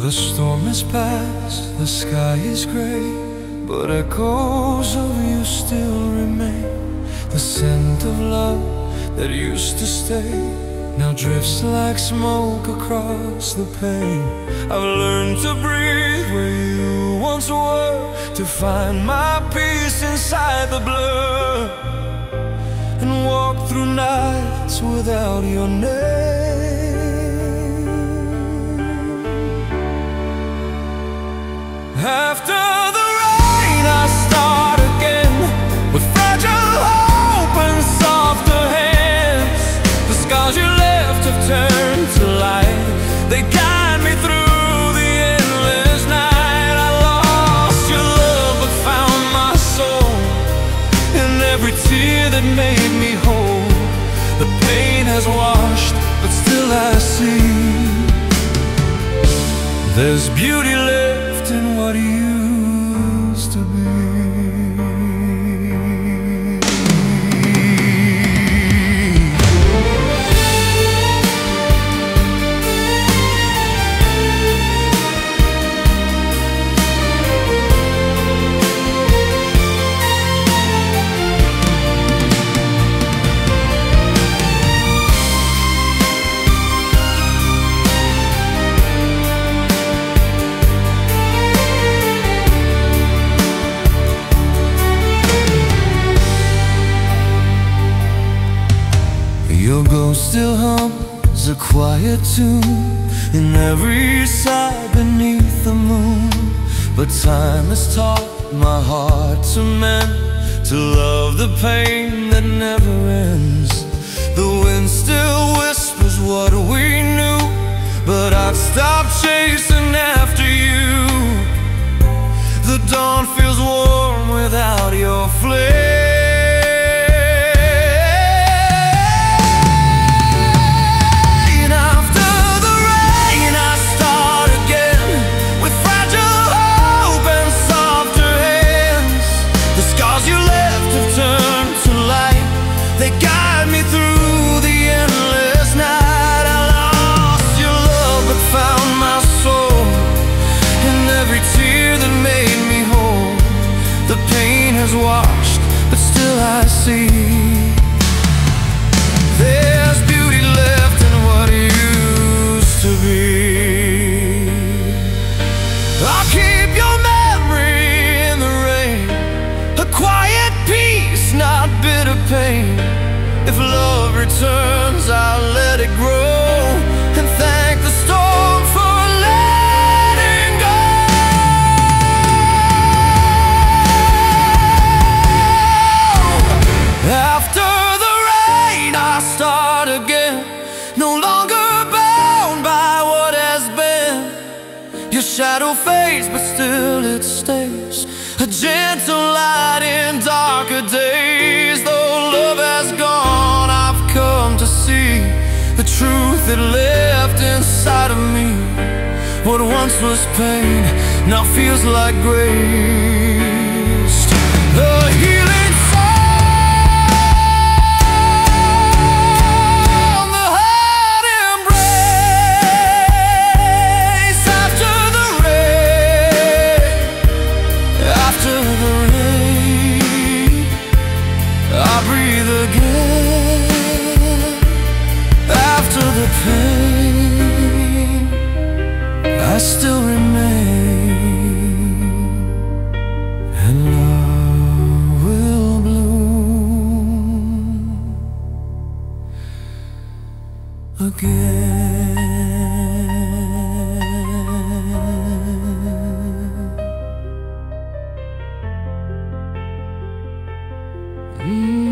The storm is past, the sky is gray, but echoes of you still remain. The scent of love that used to stay now drifts like smoke across the pane. I've learned to breathe where you once were, to find my peace inside the blur, and walk through nights without your name. There's beauty left have turned to light. They guided me through the endless night. I lost you love have found my soul. In what used hums a quiet tune in every sigh beneath the moon. But time has taught my heart to mend, to love the pain that never ends. The wind still whispers what we knew, but I've stopped returns, I'll let it grow and thank the storm for letting go. After the rain, I start again. No longer bound by what has been. Your shadow fades, but still it stays. A gentle light in darker days. See the truth that left inside of me. What once was pain now feels like grace. The healing sound, the pain I still remain And love will bloom Again Mm.